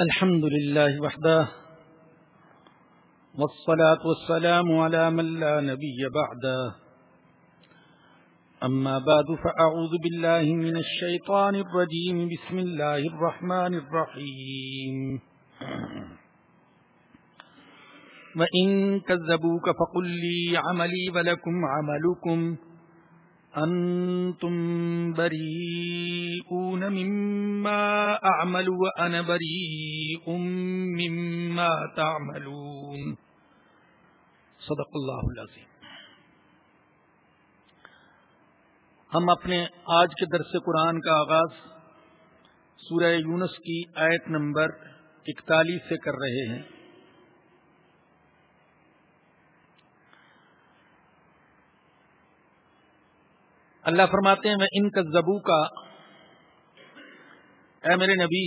الحمد لله وحده، والصلاة والسلام على من لا نبي بعده. أما بعد، فأعوذ بالله من الشيطان الرجيم، بسم الله الرحمن الرحيم. وإن كذبوك فقل لي عملي ولكم عملكم. أنتم بريئون مما أعمل وأنا بريء مما تعملون صدق اللہ العظیم۔ ہم اپنے آج کے درس قرآن کا آغاز سورہ یونس کی آیت نمبر اکتالیس سے کر رہے ہیں۔ اللہ فرماتے ہیں، میں ان کا زبو کا اے میرے نبی،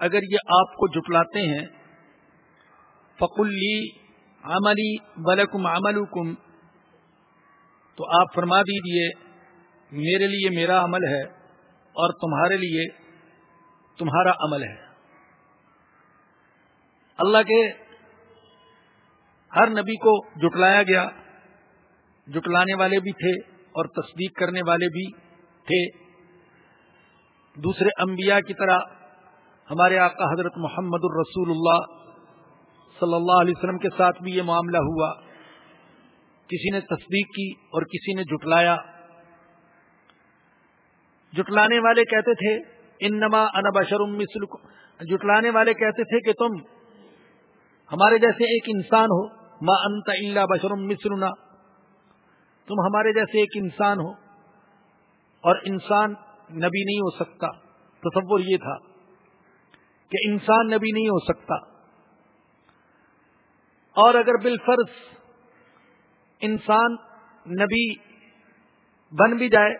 اگر یہ آپ کو جٹلاتے ہیں فقلی عملی بلکم عمل تو آپ فرما دیجیے میرے لیے میرا عمل ہے اور تمہارے لیے تمہارا عمل ہے۔ اللہ کے ہر نبی کو جٹلایا گیا، جٹلانے والے بھی تھے۔ اور تصدیق کرنے والے بھی تھے۔ دوسرے انبیاء کی طرح ہمارے آقا حضرت محمد الرسول اللہ صلی اللہ علیہ وسلم کے ساتھ بھی یہ معاملہ ہوا۔ کسی نے تصدیق کی اور کسی نے جٹلایا جٹلانے والے کہتے تھے، انما انا بشرم جٹلانے والے کہتے تھے کہ تم ہمارے جیسے ایک انسان ہو، ما انت الا بشرم مثلنا۔ تم ہمارے جیسے ایک انسان ہو اور انسان نبی نہیں ہو سکتا۔ تصور یہ تھا کہ انسان نبی نہیں ہو سکتا۔ اور اگر بالفرض انسان نبی بن بھی جائے،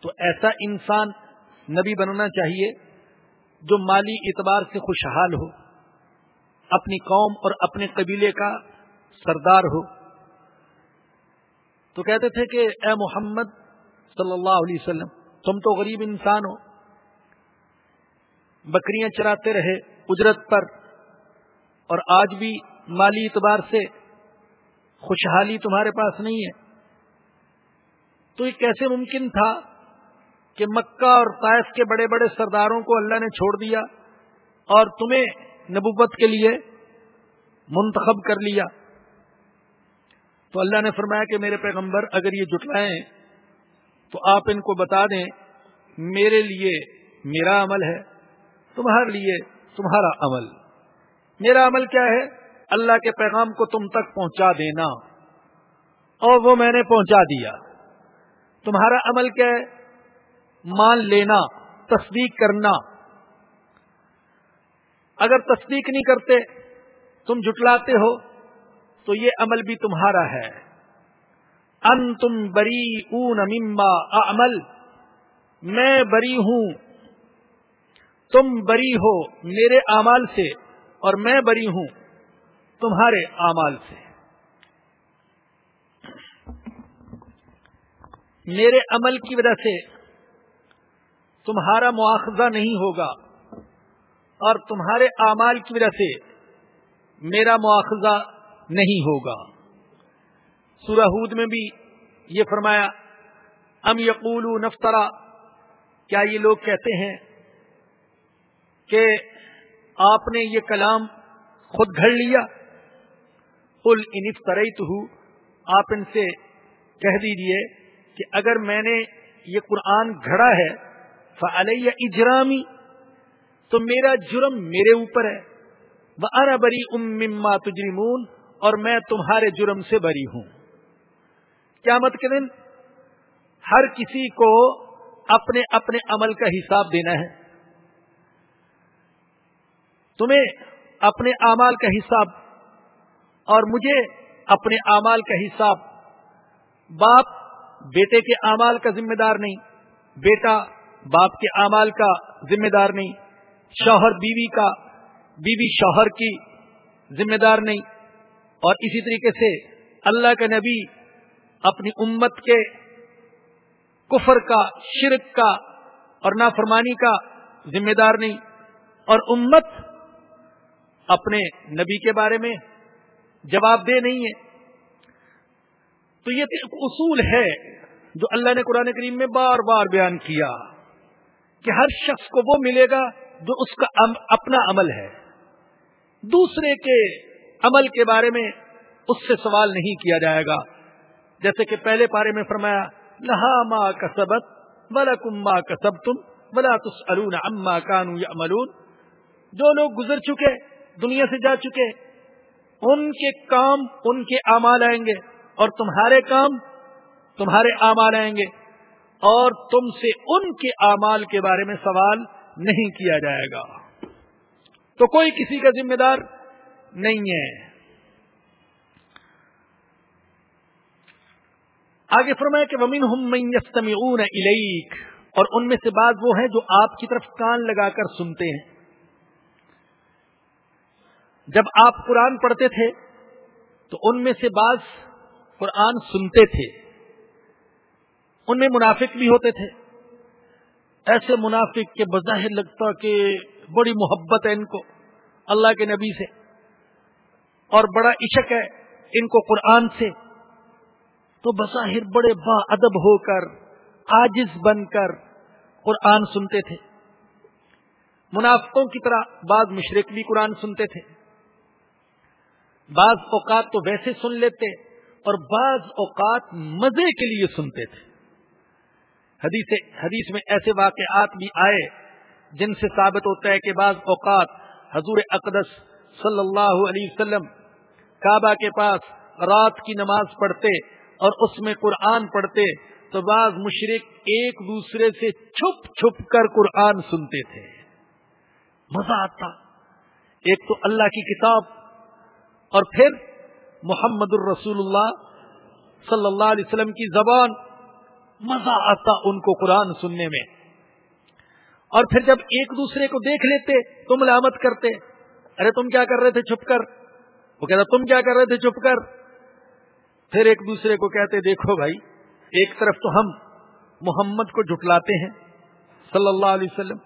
تو ایسا انسان نبی بننا چاہیے جو مالی اعتبار سے خوشحال ہو، اپنی قوم اور اپنے قبیلے کا سردار ہو۔ تو کہتے تھے کہ اے محمد صلی اللہ علیہ وسلم، تم تو غریب انسان ہو۔ بکریاں چراتے رہے اجرت پر۔ اور آج بھی مالی اعتبار سے خوشحالی تمہارے پاس نہیں ہے۔ تو یہ کیسے ممکن تھا کہ مکہ اور طائف کے بڑے بڑے سرداروں کو اللہ نے چھوڑ دیا اور تمہیں نبوت کے لیے منتخب کر لیا؟ تو اللہ نے فرمایا کہ میرے پیغمبر اگر یہ جٹلائیں تو آپ ان کو بتا دیں میرے لیے میرا عمل ہے تمہارے لیے تمہارا عمل۔ میرا عمل کیا ہے؟ اللہ کے پیغام کو تم تک پہنچا دینا۔ اور وہ میں نے پہنچا دیا۔ تمہارا عمل کیا ہے؟ مان لینا، تصدیق کرنا۔ اگر تصدیق نہیں کرتے، تم جٹلاتے ہو۔ تو یہ عمل بھی تمہارا ہے۔ ان تم بری اون ممبا عمل میں بری ہوں۔ تم بری ہو میرے اعمال سے اور میں بری ہوں تمہارے اعمال سے۔ میرے عمل کی وجہ سے تمہارا مواخذہ نہیں ہوگا اور تمہارے اعمال کی وجہ سے میرا مواخذہ نہیں ہوگا۔ سورہ میں بھی یہ فرمایا، ام یقول نفترا، کیا یہ لوگ کہتے ہیں کہ آپ نے یہ کلام خود گھڑ لیا؟ کل انفترت ہوں آپ ان سے کہہ دیجیے کہ اگر میں نے یہ قرآن گھڑا ہے فعلیہ اجرامی، تو میرا جرم میرے اوپر ہے۔ وہ اربری مما تجرمون۔ اور میں تمہارے جرم سے بری ہوں۔ قیامت کے دن ہر کسی کو اپنے اپنے عمل کا حساب دینا ہے۔ تمہیں اپنے اعمال کا حساب اور مجھے اپنے اعمال کا حساب۔ باپ بیٹے کے اعمال کا ذمہ دار نہیں، بیٹا باپ کے اعمال کا ذمہ دار نہیں، شوہر بیوی کا، بیوی شوہر کی ذمہ دار نہیں۔ اور اسی طریقے سے اللہ کا نبی اپنی امت کے کفر کا، شرک کا اور نافرمانی کا ذمہ دار نہیں، اور امت اپنے نبی کے بارے میں جواب دہ نہیں ہے۔ تو یہ ایک اصول ہے جو اللہ نے قرآن کریم میں بار بار بیان کیا کہ ہر شخص کو وہ ملے گا جو اس کا اپنا عمل ہے۔ دوسرے کے عمل کے بارے میں اس سے سوال نہیں کیا جائے گا۔ جیسے کہ پہلے پارے میں فرمایا، لہا ما کا سبق بلا کما کا سب تم بلا تس اما کانو یا جو لوگ گزر چکے، دنیا سے جا چکے، ان کے کام ان کے اعمال آئیں گے اور تمہارے کام تمہارے اعمال آئیں گے۔ اور تم سے ان کے اعمال کے بارے میں سوال نہیں کیا جائے گا۔ تو کوئی کسی کا ذمہ دار نہیں ہے۔ آگے فرمایا کہ ومن ہم الیک اور ان میں سے بعض وہ ہیں جو آپ کی طرف کان لگا کر سنتے ہیں۔ جب آپ قرآن پڑھتے تھے، تو ان میں سے بعض قرآن سنتے تھے۔ ان میں منافق بھی ہوتے تھے۔ ایسے منافق کے بظاہر لگتا کہ بڑی محبت ہے ان کو، اللہ کے نبی سے۔ اور بڑا عشق ہے ان کو قرآن سے۔ تو بظاہر بڑے با ادب ہو کر آجز بن کر قرآن سنتے تھے۔ منافقوں کی طرح بعض مشرق بھی قرآن سنتے تھے۔ بعض اوقات تو ویسے سن لیتے اور بعض اوقات مزے کے لیے سنتے تھے۔ حدیث حدیث میں ایسے واقعات بھی آئے جن سے ثابت ہوتا ہے کہ بعض اوقات حضور اقدس صلی اللہ علیہ وسلم کعبہ کے پاس رات کی نماز پڑھتے اور اس میں قرآن پڑھتے تو بعض مشرق ایک دوسرے سے چھپ چھپ کر قرآن سنتے تھے۔ مزہ آتا۔ ایک تو اللہ کی کتاب اور پھر محمد الرسول اللہ صلی اللہ علیہ وسلم کی زبان۔ مزہ آتا ان کو قرآن سننے میں۔ اور پھر جب ایک دوسرے کو دیکھ لیتے تو ملامت کرتے۔ ارے تم کیا کر رہے تھے؟ چھپ کر۔ وہ کہتا، تم کیا کر رہے تھے؟ چھپ کر. پھر ایک دوسرے کو کہتے، دیکھو بھائی، ایک طرف تو ہم محمد کو جھٹلاتے ہیں صلی اللہ علیہ وسلم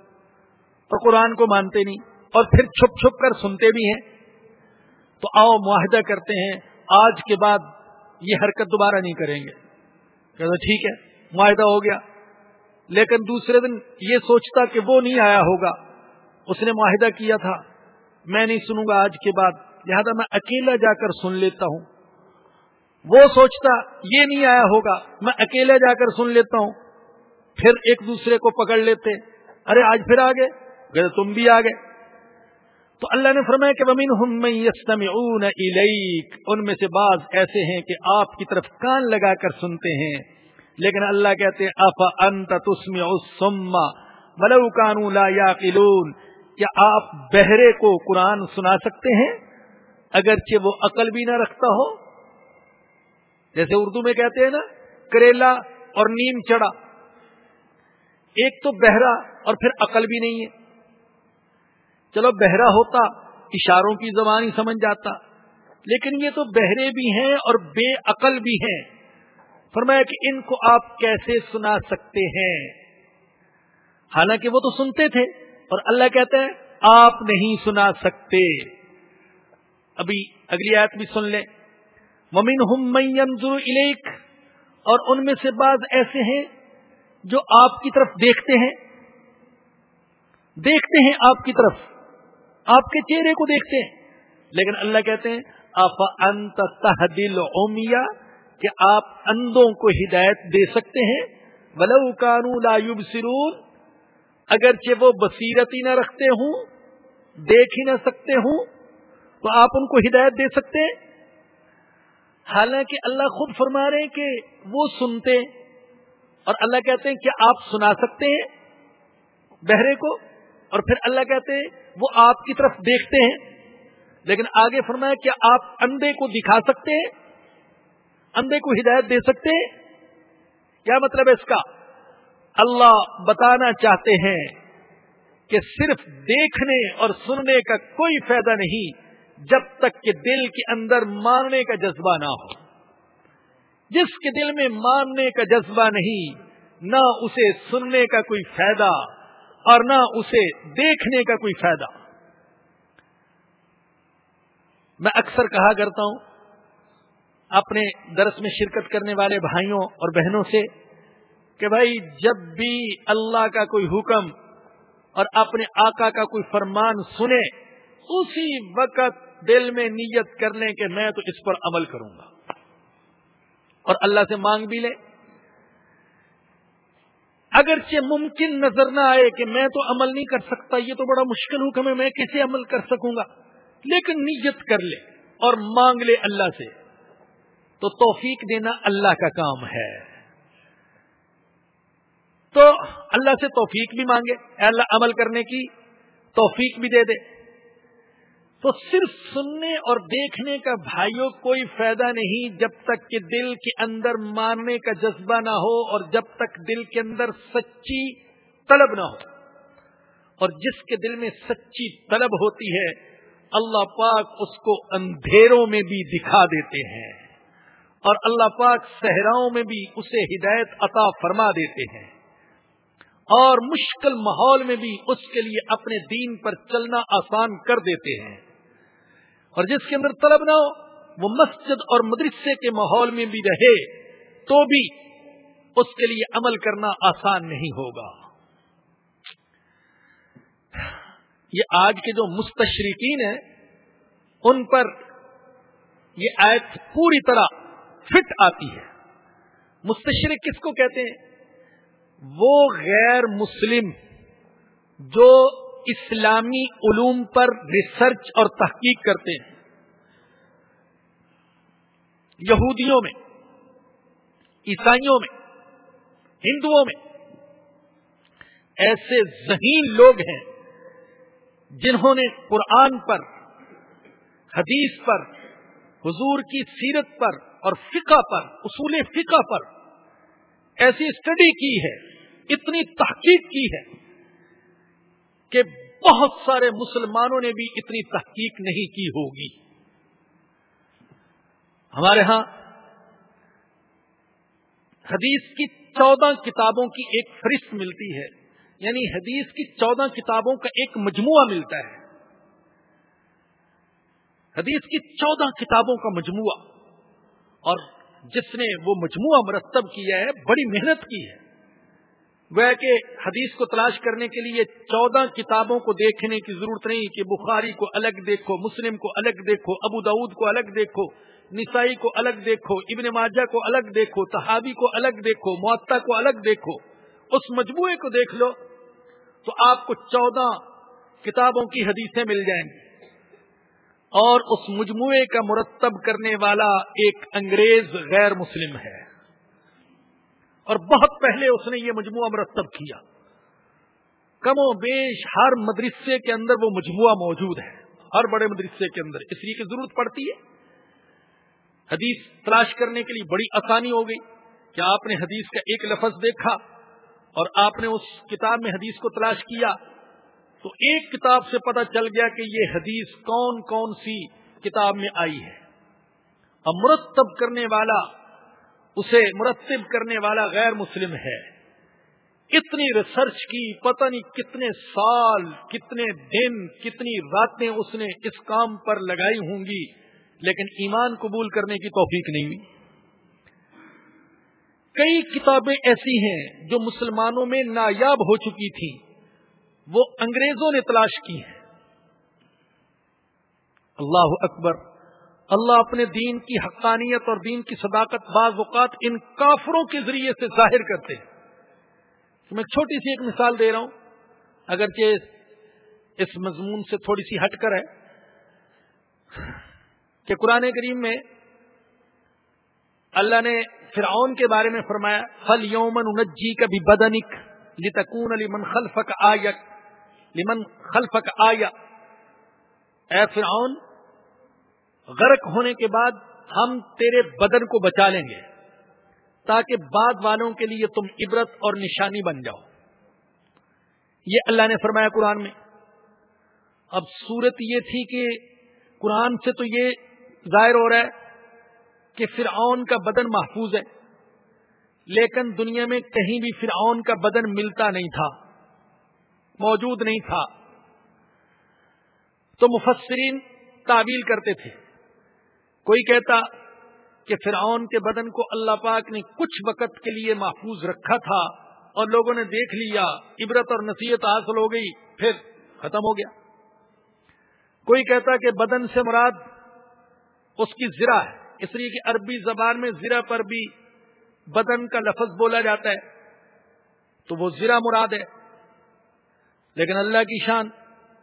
اور قرآن کو مانتے نہیں، اور پھر چھپ چھپ کر سنتے بھی ہیں۔ تو آؤ معاہدہ کرتے ہیں، آج کے بعد یہ حرکت دوبارہ نہیں کریں گے۔ کہتے ٹھیک ہے، معاہدہ ہو گیا۔ لیکن دوسرے دن یہ سوچتا کہ وہ نہیں آیا ہوگا۔ اس نے معاہدہ کیا تھا، میں نہیں سنوں گا آج کے بعد۔ لہذا میں اکیلا جا کر سن لیتا ہوں۔ وہ سوچتا یہ نہیں آیا ہوگا، میں اکیلا جا کر سن لیتا ہوں۔ پھر ایک دوسرے کو پکڑ لیتے۔ ارے آج پھر آگے گئے؟ تم بھی آ گئے۔ تو اللہ نے فرمایا کہ ومین ان میں سے بعض ایسے ہیں کہ آپ کی طرف کان لگا کر سنتے ہیں۔ لیکن اللہ کہتے ہیں اف انت تسمع ولو کانوا لا یاقلون۔ کیا آپ بہرے کو قرآن سنا سکتے ہیں؟ اگرچہ وہ عقل بھی نہ رکھتا ہو، جیسے اردو میں کہتے ہیں نا، کریلا اور نیم چڑا۔ ایک تو بہرا اور پھر عقل بھی نہیں ہے۔ چلو بہرا ہوتا، اشاروں کی زبان ہی سمجھ جاتا، لیکن یہ تو بہرے بھی ہیں اور بے عقل بھی ہیں۔ فرمایا کہ ان کو آپ کیسے سنا سکتے ہیں؟ حالانکہ وہ تو سنتے تھے اور اللہ کہتے ہیں، آپ نہیں سنا سکتے۔ ابھی اگلی آیت بھی سن لیں۔ ممین ہم الیک اور ان میں سے بعض ایسے ہیں جو آپ کی طرف دیکھتے ہیں۔ دیکھتے ہیں آپ کی طرف۔ آپ کے چہرے کو دیکھتے ہیں۔ لیکن اللہ کہتے ہیں اف انت تحدل اومیا کہ آپ اندوں کو ہدایت دے سکتے ہیں۔ ولو کانو لا یبصرون۔ اگرچہ وہ بصیرت ہی نہ رکھتے ہوں، دیکھ ہی نہ سکتے ہوں تو آپ ان کو ہدایت دے سکتے ہیں؟ حالانکہ اللہ خود فرما رہے ہیں کہ وہ سنتے اور اللہ کہتے ہیں کہ آپ سنا سکتے ہیں بہرے کو، اور پھر اللہ کہتے ہیں وہ آپ کی طرف دیکھتے ہیں۔ لیکن آگے فرمایا کہ آپ اندھے کو دکھا سکتے ہیں، اندھے کو ہدایت دے سکتے ہیں۔ کیا مطلب ہے اس کا؟ اللہ بتانا چاہتے ہیں کہ صرف دیکھنے اور سننے کا کوئی فائدہ نہیں۔ جب تک کہ دل کے اندر ماننے کا جذبہ نہ ہو۔ جس کے دل میں ماننے کا جذبہ نہیں، نہ اسے سننے کا کوئی فائدہ اور نہ اسے دیکھنے کا کوئی فائدہ۔ میں اکثر کہا کرتا ہوں، اپنے درس میں شرکت کرنے والے بھائیوں اور بہنوں سے کہ بھائی، جب بھی اللہ کا کوئی حکم اور اپنے آقا کا کوئی فرمان سنے اسی وقت دل میں نیت کر لیں کہ میں تو اس پر عمل کروں گا۔ اور اللہ سے مانگ بھی لیں اگرچہ ممکن نظر نہ آئے کہ میں تو عمل نہیں کر سکتا، یہ تو بڑا مشکل حکم ہے، میں کیسے عمل کر سکوں گا؟ لیکن نیت کر لے اور مانگ لے اللہ سے۔ تو توفیق دینا اللہ کا کام ہے۔ تو اللہ سے توفیق بھی مانگے۔ اللہ، عمل کرنے کی توفیق بھی دے دے۔ تو صرف سننے اور دیکھنے کا بھائیوں کوئی فائدہ نہیں جب تک کہ دل کے اندر ماننے کا جذبہ نہ ہو اور جب تک دل کے اندر سچی طلب نہ ہو۔ اور جس کے دل میں سچی طلب ہوتی ہے، اللہ پاک اس کو اندھیروں میں بھی دکھا دیتے ہیں۔ اور اللہ پاک صحراؤں میں بھی اسے ہدایت عطا فرما دیتے ہیں۔ اور مشکل ماحول میں بھی اس کے لیے اپنے دین پر چلنا آسان کر دیتے ہیں۔ اور جس کے اندر طلب نہ ہو، وہ مسجد اور مدرسے کے ماحول میں بھی رہے، تو بھی اس کے لیے عمل کرنا آسان نہیں ہوگا۔ یہ آج کے جو مستشرقین ہیں، ان پر یہ آیت پوری طرح فٹ آتی ہے۔ مستشرق کس کو کہتے ہیں؟ وہ غیر مسلم جو اسلامی علوم پر ریسرچ اور تحقیق کرتے ہیں۔ یہودیوں میں، عیسائیوں میں، ہندوؤں میں ایسے ذہین لوگ ہیں جنہوں نے قرآن پر، حدیث پر، حضور کی سیرت پر اور فقہ پر، اصول فقہ پر ایسی اسٹڈی کی ہے، اتنی تحقیق کی ہے۔ کہ بہت سارے مسلمانوں نے بھی اتنی تحقیق نہیں کی ہوگی۔ ہمارے ہاں حدیث کی چودہ کتابوں کی ایک فہرست ملتی ہے۔ یعنی حدیث کی چودہ کتابوں کا ایک مجموعہ ملتا ہے۔ حدیث کی چودہ کتابوں کا مجموعہ اور جس نے وہ مجموعہ مرتب کیا ہے، بڑی محنت کی ہے۔ وہ کہ حدیث کو تلاش کرنے کے لیے چودہ کتابوں کو دیکھنے کی ضرورت نہیں کہ بخاری کو الگ دیکھو، مسلم کو الگ دیکھو، ابو دعود کو الگ دیکھو، نسائی کو الگ دیکھو، ابن ماجہ کو الگ دیکھو، تحابی کو الگ دیکھو، معطا کو الگ دیکھو، اس مجموعے کو دیکھ لو تو آپ کو چودہ کتابوں کی حدیثیں مل جائیں گی۔ اور اس مجموعے کا مرتب کرنے والا ایک انگریز غیر مسلم ہے۔ اور بہت پہلے اس نے یہ مجموعہ مرتب کیا۔ کم و بیش ہر مدرسے کے اندر وہ مجموعہ موجود ہے، ہر بڑے مدرسے کے اندر۔ اس لیے کی ضرورت پڑتی ہے۔ حدیث تلاش کرنے کے لیے بڑی آسانی ہو گئی۔ کہ آپ نے حدیث کا ایک لفظ دیکھا؟ اور آپ نے اس کتاب میں حدیث کو تلاش کیا تو ایک کتاب سے پتہ چل گیا کہ یہ حدیث کون کون سی کتاب میں آئی ہے۔ اور مرتب کرنے والا اسے مرتب کرنے والا غیر مسلم ہے۔ اتنی ریسرچ کی، پتہ نہیں کتنے سال، کتنے دن، کتنی راتیں اس نے اس کام پر لگائی ہوں گی، لیکن ایمان قبول کرنے کی توفیق نہیں ہوئی۔ کئی کتابیں ایسی ہیں جو مسلمانوں میں نایاب ہو چکی تھیں، وہ انگریزوں نے تلاش کی ہیں۔ اللہ اکبر۔ اللہ اپنے دین کی حقانیت اور دین کی صداقت بعض اوقات ان کافروں کے ذریعے سے ظاہر کرتے ہیں۔ میں چھوٹی سی ایک مثال دے رہا ہوں۔ اگرچہ اس مضمون سے تھوڑی سی ہٹ کر ہے کہ قرآن کریم میں اللہ نے فرعون کے بارے میں فرمایا فل یومن انجی کا بھی بدنک لتکون علی من خلفک آیا لمن خلفک آیا اے فرعون غرق ہونے کے بعد ہم تیرے بدن کو بچا لیں گے تاکہ بعد والوں کے لیے تم عبرت اور نشانی بن جاؤ۔ یہ اللہ نے فرمایا قرآن میں۔ اب صورت یہ تھی کہ قرآن سے تو یہ ظاہر ہو رہا ہے کہ فرعون کا بدن محفوظ ہے، لیکن دنیا میں کہیں بھی فرعون کا بدن ملتا نہیں تھا، موجود نہیں تھا۔ تو مفسرین تعویل کرتے تھے۔ کوئی کہتا کہ فرعون کے بدن کو اللہ پاک نے کچھ وقت کے لیے محفوظ رکھا تھا اور لوگوں نے دیکھ لیا، عبرت اور نصیحت حاصل ہو گئی، پھر ختم ہو گیا۔ کوئی کہتا کہ بدن سے مراد اس کی زرا ہے، اس لیے کہ عربی زبان میں زرا پر بھی بدن کا لفظ بولا جاتا ہے، تو وہ زرا مراد ہے۔ لیکن اللہ کی شان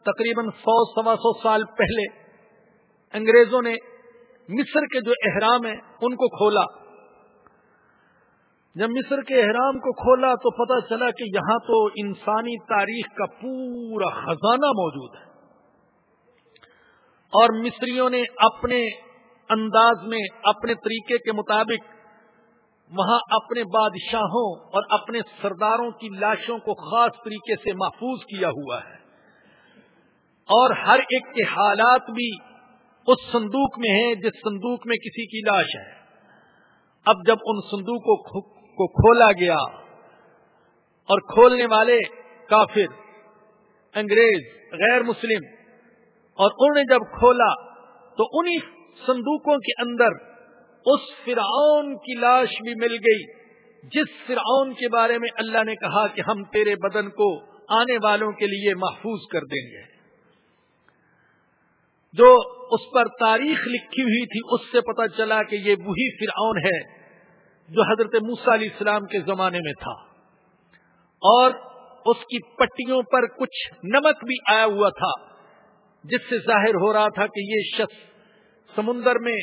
تقریباً سو، سوا سو سال پہلے انگریزوں نے مصر کے جو احرام ہیں، ان کو کھولا۔ جب مصر کے احرام کو کھولا تو پتہ چلا کہ یہاں تو انسانی تاریخ کا پورا خزانہ موجود ہے۔ اور مصریوں نے اپنے انداز میں، اپنے طریقے کے مطابق وہاں اپنے بادشاہوں اور اپنے سرداروں کی لاشوں کو خاص طریقے سے محفوظ کیا ہوا ہے۔ اور ہر ایک کے حالات بھی اس صندوق میں ہیں جس صندوق میں کسی کی لاش ہے۔ اب جب ان صندوقوں کو کھولا گیا اور کھولنے والے کافر، انگریز، غیر مسلم اور انہوں نے جب کھولا تو انہی صندوقوں کے اندر اس فرعون کی لاش بھی مل گئی، جس فرعون کے بارے میں اللہ نے کہا کہ ہم تیرے بدن کو آنے والوں کے لیے محفوظ کر دیں گے۔ جو اس پر تاریخ لکھی ہوئی تھی، اس سے پتہ چلا کہ یہ وہی فرعون ہے جو حضرت موسا علیہ السلام کے زمانے میں تھا۔ اور اس کی پٹیوں پر کچھ نمک بھی آیا ہوا تھا، جس سے ظاہر ہو رہا تھا کہ یہ شخص سمندر میں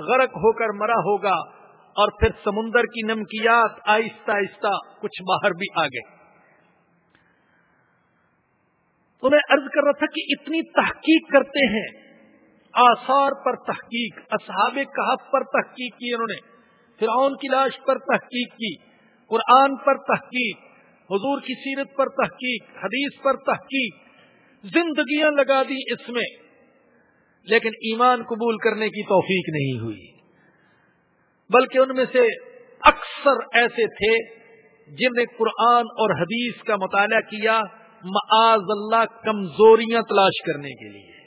غرق ہو کر مرا ہوگا اور پھر سمندر کی نمکیات آہستہ آہستہ کچھ باہر بھی آ گئے۔ تو میں ارض کر رہا تھا کہ اتنی تحقیق کرتے ہیں۔ آثار پر تحقیق، اصحاب کہف پر تحقیق کی انہوں نے، فرعون کی لاش پر تحقیق کی، قرآن پر تحقیق، حضور کی سیرت پر تحقیق، حدیث پر تحقیق، زندگیاں لگا دی اس میں۔ لیکن ایمان قبول کرنے کی توفیق نہیں ہوئی۔ بلکہ ان میں سے اکثر ایسے تھے جن نے قرآن اور حدیث کا مطالعہ کیا۔ معاذ اللہ کمزوریاں تلاش کرنے کے لیے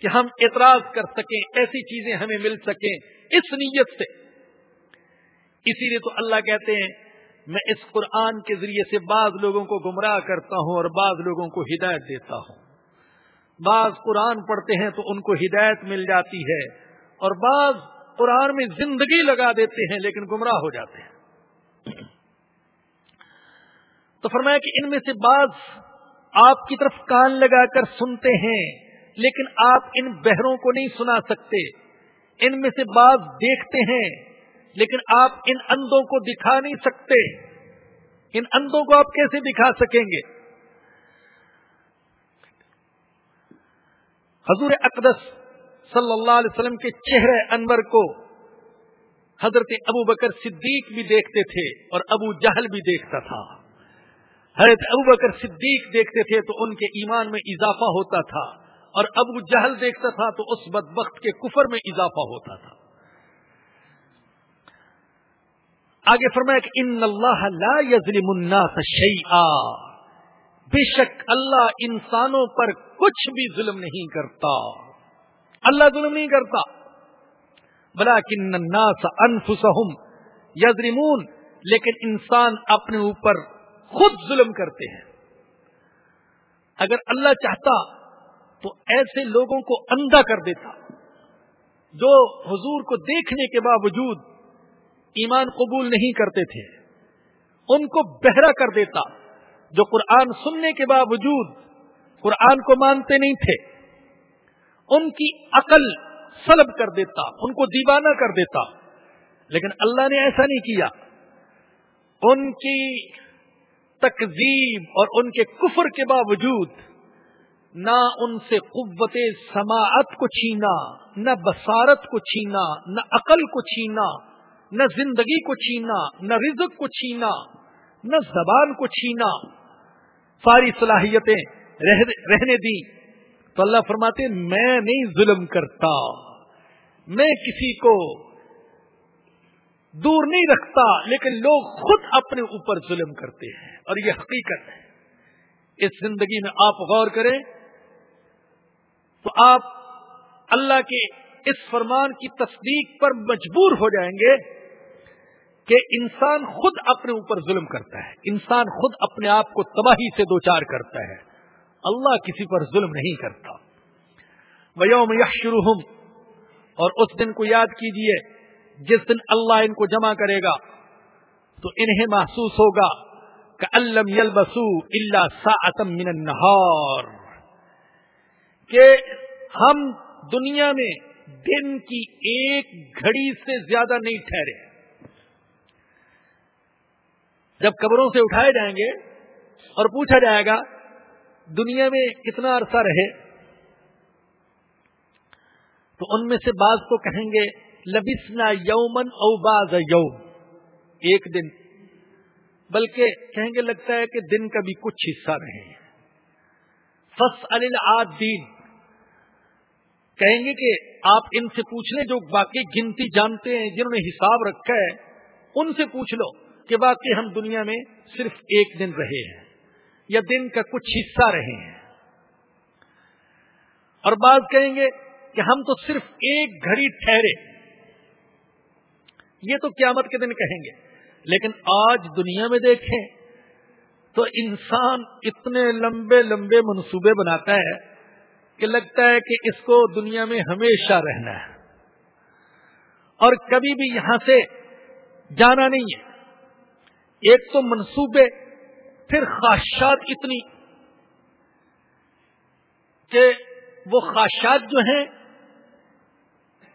کہ ہم اعتراض کر سکیں، ایسی چیزیں ہمیں مل سکیں اس نیت سے۔ اسی لیے تو اللہ کہتے ہیں، میں اس قرآن کے ذریعے سے بعض لوگوں کو گمراہ کرتا ہوں اور بعض لوگوں کو ہدایت دیتا ہوں۔ بعض قرآن پڑھتے ہیں تو ان کو ہدایت مل جاتی ہے اور بعض قرآن میں زندگی لگا دیتے ہیں لیکن گمراہ ہو جاتے ہیں۔ تو فرمایا کہ ان میں سے بعض آپ کی طرف کان لگا کر سنتے ہیں، لیکن آپ ان بہروں کو نہیں سنا سکتے۔ ان میں سے بعض دیکھتے ہیں، لیکن آپ ان اندوں کو دکھا نہیں سکتے۔ ان اندوں کو آپ کیسے دکھا سکیں گے؟ حضور اقدس صلی اللہ علیہ وسلم کے چہرے انور کو حضرت ابو بکر صدیق بھی دیکھتے تھے اور ابو جہل بھی دیکھتا تھا۔ حضرت ابو بکر صدیق دیکھتے تھے تو ان کے ایمان میں اضافہ ہوتا تھا اور ابو جہل دیکھتا تھا تو اس بدبخت کے کفر میں اضافہ ہوتا تھا۔ آگے فرمایا کہ ان اللہ لا یظلم الناس شیئا۔ بے شک اللہ انسانوں پر کچھ بھی ظلم نہیں کرتا۔ اللہ ظلم نہیں کرتا۔ بلا کن انفسہم یظلمون، لیکن انسان اپنے اوپر خود ظلم کرتے ہیں۔ اگر اللہ چاہتا تو ایسے لوگوں کو اندھا کر دیتا، جو حضور کو دیکھنے کے باوجود ایمان قبول نہیں کرتے تھے، ان کو بہرا کر دیتا، جو قرآن سننے کے باوجود قرآن کو مانتے نہیں تھے۔ ان کی عقل سلب کر دیتا، ان کو دیوانہ کر دیتا، لیکن اللہ نے ایسا نہیں کیا۔ ان کی تقزیب اور ان کے کفر کے باوجود نہ ان سے قوت سماعت کو چھینا، نہ بصارت کو چھینا، نہ عقل کو چھینا، نہ زندگی کو چھینا، نہ رزق کو چھینا، نہ زبان کو چھینا۔ ساری صلاحیتیں رہنے دی تو اللہ فرماتے میں نہیں ظلم کرتا۔ میں کسی کو دور نہیں رکھتا، لیکن لوگ خود اپنے اوپر ظلم کرتے ہیں۔ اور یہ حقیقت ہے۔ اس زندگی میں آپ غور کریں تو آپ اللہ کے اس فرمان کی تصدیق پر مجبور ہو جائیں گے کہ انسان خود اپنے اوپر ظلم کرتا ہے۔ انسان خود اپنے آپ کو تباہی سے دوچار کرتا ہے۔ اللہ کسی پر ظلم نہیں کرتا۔ ویوم یشرحم اور اس دن کو یاد کیجیے، جس دن اللہ ان کو جمع کرے گا تو انہیں محسوس ہوگا۔ کہ یلبسو اللہ سا من النہار۔ کہ ہم دنیا میں دن کی ایک گھڑی سے زیادہ نہیں ٹھہرے۔ جب قبروں سے اٹھائے جائیں گے اور پوچھا جائے گا، دنیا میں کتنا عرصہ رہے؟ تو ان میں سے بعض تو کہیں گے، لبسنا یومن او باز یوم۔ ایک دن بلکہ کہیں گے لگتا ہے کہ دن کا بھی کچھ حصہ رہے فص الدین کہیں گے کہ آپ ان سے پوچھ لیں جو باقی گنتی جانتے ہیں، جنہوں نے حساب رکھا ہے، ان سے پوچھ لو کہ باقی ہم دنیا میں صرف ایک دن رہے ہیں یا دن کا کچھ حصہ رہے ہیں۔ اور بعض کہیں گے کہ ہم تو صرف ایک گھڑی ٹھہرے۔ یہ تو قیامت کے دن کہیں گے۔ لیکن آج دنیا میں دیکھیں تو انسان اتنے لمبے لمبے منصوبے بناتا ہے کہ لگتا ہے کہ اس کو دنیا میں ہمیشہ رہنا ہے۔ اور کبھی بھی یہاں سے جانا نہیں ہے۔ ایک تو منصوبے، پھر خواہشات اتنی کہ وہ خواہشات جو ہیں،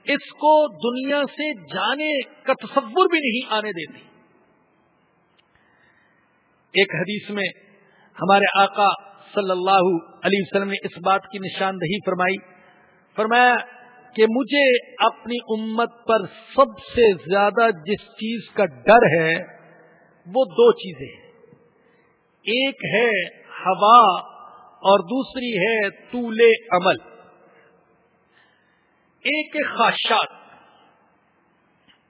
اس کو دنیا سے جانے کا تصور بھی نہیں آنے دیتی۔ ایک حدیث میں ہمارے آقا صلی اللہ علیہ وسلم نے اس بات کی نشاندہی فرمائی، فرمایا کہ مجھے اپنی امت پر سب سے زیادہ جس چیز کا ڈر ہے، وہ دو چیزیں ہیں۔ ایک ہے ہوا اور دوسری ہے طول عمل۔ ایک خواہشات۔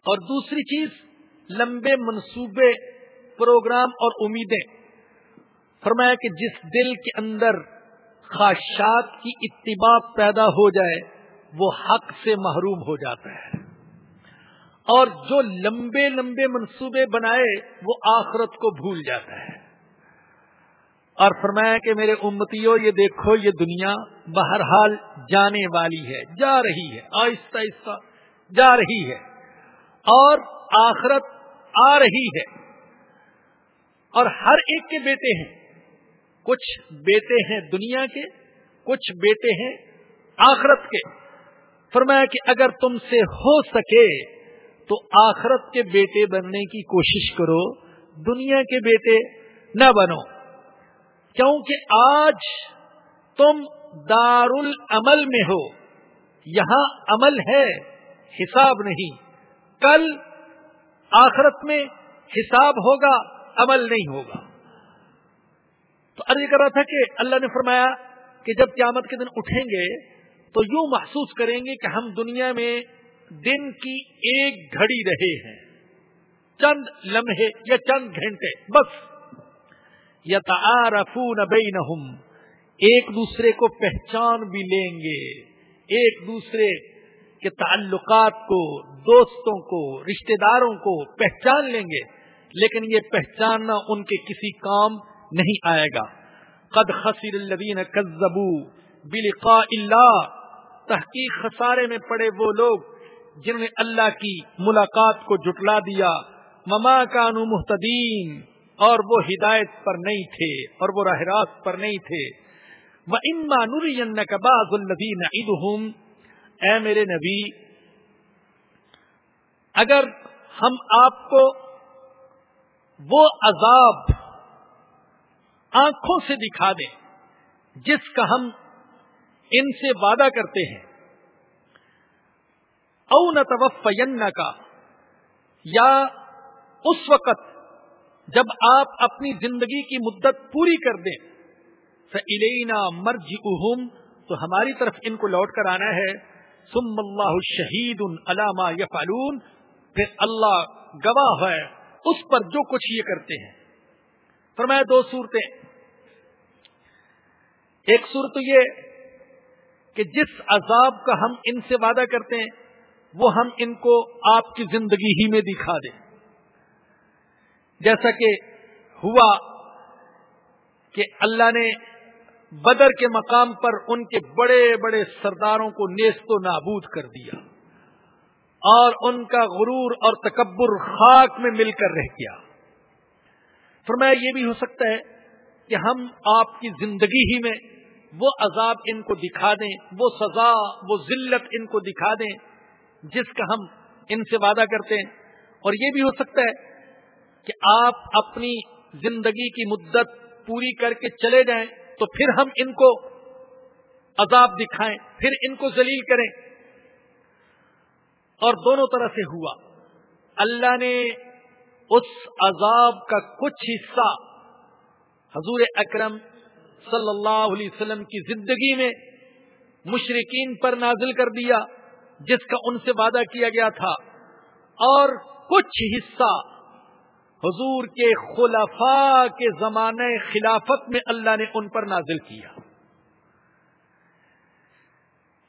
اور دوسری چیز لمبے منصوبے پروگرام اور امیدیں۔ فرمایا کہ جس دل کے اندر خواہشات کی اتباع پیدا ہو جائے، وہ حق سے محروم ہو جاتا ہے۔ اور جو لمبے لمبے منصوبے بنائے، وہ آخرت کو بھول جاتا ہے۔ اور فرمایا کہ میرے امتیوں یہ دیکھو، یہ دنیا بہرحال جانے والی ہے، جا رہی ہے، آہستہ آہستہ جا رہی ہے۔ اور آخرت آ رہی ہے۔ اور ہر ایک کے بیٹے ہیں۔ کچھ بیٹے ہیں دنیا کے، کچھ بیٹے ہیں آخرت کے۔ فرمایا کہ اگر تم سے ہو سکے تو آخرت کے بیٹے بننے کی کوشش کرو، دنیا کے بیٹے نہ بنو۔ کیونکہ آج تم دار العمل میں ہو، یہاں عمل ہے، حساب نہیں۔ کل آخرت میں حساب ہوگا۔ عمل نہیں ہوگا۔ تو عرض کر رہا تھا کہ اللہ نے فرمایا کہ جب قیامت کے دن اٹھیں گے تو یوں محسوس کریں گے کہ ہم دنیا میں دن کی ایک گھڑی رہے ہیں۔ چند لمحے یا چند گھنٹے بس۔ یا تعارفون بینہم۔ ایک دوسرے کو پہچان بھی لیں گے۔ ایک دوسرے کے تعلقات کو، دوستوں کو، رشتہ داروں کو پہچان لیں گے۔ لیکن یہ پہچاننا ان کے کسی کام نہیں آئے گا۔ قد خسر الذین کذبوا بلقاء اللہ تحقیق خسارے میں پڑے وہ لوگ جنہوں نے اللہ کی ملاقات کو جٹلا دیا۔ مما کانو محتدین اور وہ ہدایت پر نہیں تھے اور وہ راہ راست پر نہیں تھے۔ وہ اما نوری کا باز الدین اے میرے نبی، اگر ہم آپ کو وہ عذاب آنکھوں سے دکھا دیں جس کا ہم ان سے وعدہ کرتے ہیں۔ او نہ کا یا اس وقت جب آپ اپنی زندگی کی مدت پوری کر دیں۔ فلینا مرج اہم تو ہماری طرف ان کو لوٹ کر آنا ہے۔ سم اللہ شہید علامہ یفعلون پھر اللہ گواہ ہے۔ اس پر جو کچھ یہ کرتے ہیں۔ فرمایا دو صورتیں۔ ایک سر تو یہ کہ جس عذاب کا ہم ان سے وعدہ کرتے ہیں، وہ ہم ان کو آپ کی زندگی ہی میں دکھا دیں۔ جیسا کہ ہوا کہ اللہ نے بدر کے مقام پر ان کے بڑے بڑے سرداروں کو نیست و نابود کر دیا۔ اور ان کا غرور اور تکبر خاک میں مل کر رہ گیا۔ فرمایا، یہ بھی ہو سکتا ہے کہ ہم آپ کی زندگی ہی میں وہ عذاب ان کو دکھا دیں، وہ سزا، وہ ذلت ان کو دکھا دیں جس کا ہم ان سے وعدہ کرتے ہیں۔ اور یہ بھی ہو سکتا ہے کہ آپ اپنی زندگی کی مدت پوری کر کے چلے جائیں تو پھر ہم ان کو عذاب دکھائیں، پھر ان کو ذلیل کریں۔ اور دونوں طرح سے ہوا۔ اللہ نے اس عذاب کا کچھ حصہ حضور اکرم صلی اللہ علیہ وسلم کی زندگی میں مشرقین پر نازل کر دیا، جس کا ان سے وعدہ کیا گیا تھا۔ اور کچھ حصہ حضور کے خلفاء کے زمانے خلافت میں اللہ نے ان پر نازل کیا۔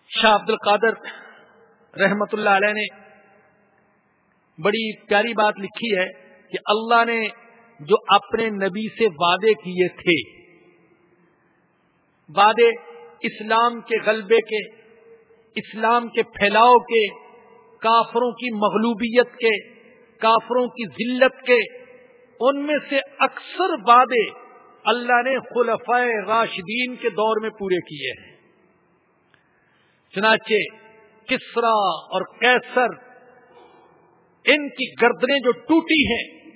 شاہ عبد القادر رحمت اللہ علیہ نے بڑی پیاری بات لکھی ہے کہ اللہ نے جو اپنے نبی سے وعدے کیے تھے، وعدے اسلام کے غلبے کے، اسلام کے پھیلاؤ کے، کافروں کی مغلوبیت کے، کافروں کی ذلت کے، ان میں سے اکثر وعدے اللہ نے خلفۂ راشدین کے دور میں پورے کیے ہیں۔ چنانچہ کسرا اور کیسر ان کی گردنیں جو ٹوٹی ہیں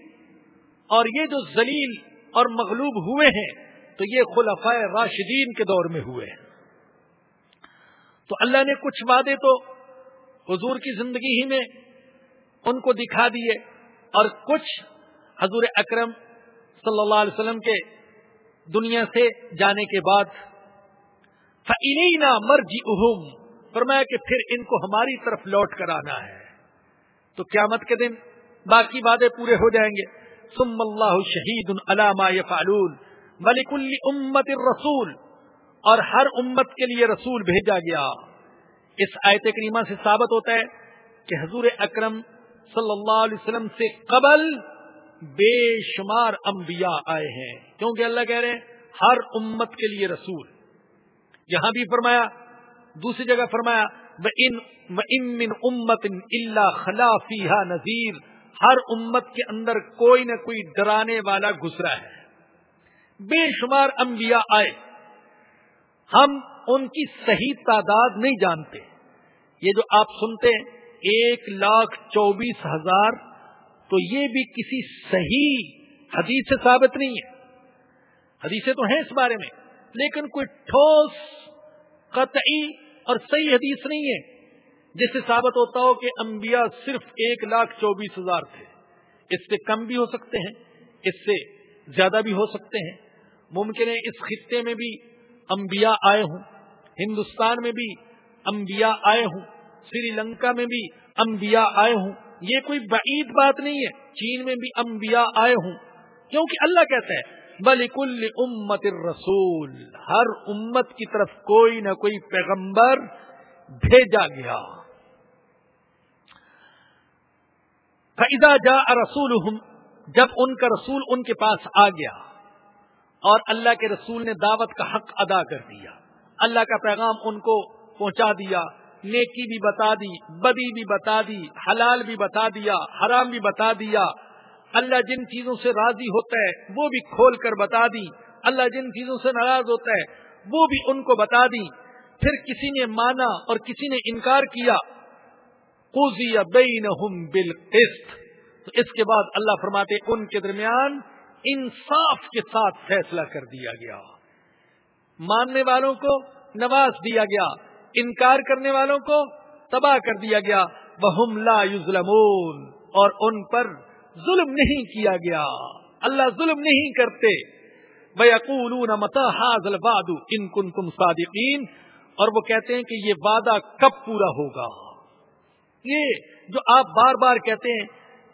اور یہ جو ذلیل اور مغلوب ہوئے ہیں، تو یہ خلفۂ راشدین کے دور میں ہوئے ہیں۔ تو اللہ نے کچھ وعدے تو حضور کی زندگی ہی میں ان کو دکھا دیے اور کچھ حضور اکرم صلی اللہ علیہ وسلم کے دنیا سے جانے کے بعد مرجی اہم فرمایا کہ پھر ان کو ہماری طرف لوٹ کر آنا ہے۔ تو قیامت کے دن باقی وعدے پورے ہو جائیں گے۔ سم اللہ شہید علامہ فالون ملک امت الرسول، اور ہر امت کے لیے رسول بھیجا گیا۔ اس آیت کریمہ سے ثابت ہوتا ہے کہ حضور اکرم صلی اللہ علیہ وسلم سے قبل بے شمار انبیاء آئے ہیں۔ کیونکہ اللہ کہہ رہے ہیں، ہر امت کے لیے رسول۔ یہاں بھی فرمایا دوسری جگہ فرمایا امت اللہ خلافی نذیر. ہر امت کے اندر کوئی نہ کوئی ڈرانے والا گزرا ہے۔ بے شمار انبیاء آئے۔ ہم ان کی صحیح تعداد نہیں جانتے۔ یہ جو آپ سنتے ہیں، ایک لاکھ چوبیس ہزار، تو یہ بھی کسی صحیح حدیث سے ثابت نہیں ہے۔ حدیثیں تو ہیں اس بارے میں، لیکن کوئی ٹھوس قطعی اور صحیح حدیث نہیں ہے، جس سے ثابت ہوتا ہو کہ انبیاء صرف ایک لاکھ چوبیس ہزار تھے۔ اس سے کم بھی ہو سکتے ہیں، اس سے زیادہ بھی ہو سکتے ہیں۔ ممکن ہے اس خطے میں بھی انبیاء آئے ہوں، ہندوستان میں بھی انبیاء آئے ہوں، سری لنکا میں بھی انبیاء آئے ہوں۔ یہ کوئی بعید بات نہیں ہے، چین میں بھی انبیاء آئے ہوں، کیونکہ اللہ کہتا ہے بلکل امت رسول ہر امت کی طرف کوئی نہ کوئی پیغمبر بھیجا گیا۔ فضا جا رسول جب ان کا رسول ان کے پاس آ گیا اور اللہ کے رسول نے دعوت کا حق ادا کر دیا۔ اللہ کا پیغام ان کو پہنچا دیا، نیکی بھی بتا دی، بدی بھی بتا دی، حلال بھی بتا دیا، حرام بھی بتا دیا۔ اللہ جن چیزوں سے راضی ہوتا ہے، وہ بھی کھول کر بتا دی۔ اللہ جن چیزوں سے ناراض ہوتا ہے، وہ بھی ان کو بتا دی۔ پھر کسی نے مانا اور کسی نے انکار کیا۔ کوزی تو اس کے بعد اللہ فرماتے، ان کے درمیان انصاف کے ساتھ فیصلہ کر دیا گیا۔ ماننے والوں کو نواز دیا گیا، انکار کرنے والوں کو تباہ کر دیا گیا۔ وہ لا یظلمون اور ان پر ظلم نہیں کیا گیا۔ اللہ ظلم نہیں کرتے۔ متا حاضل ان کن تم صادقین اور وہ کہتے ہیں کہ یہ وعدہ کب پورا ہوگا۔ یہ جو آپ بار بار کہتے ہیں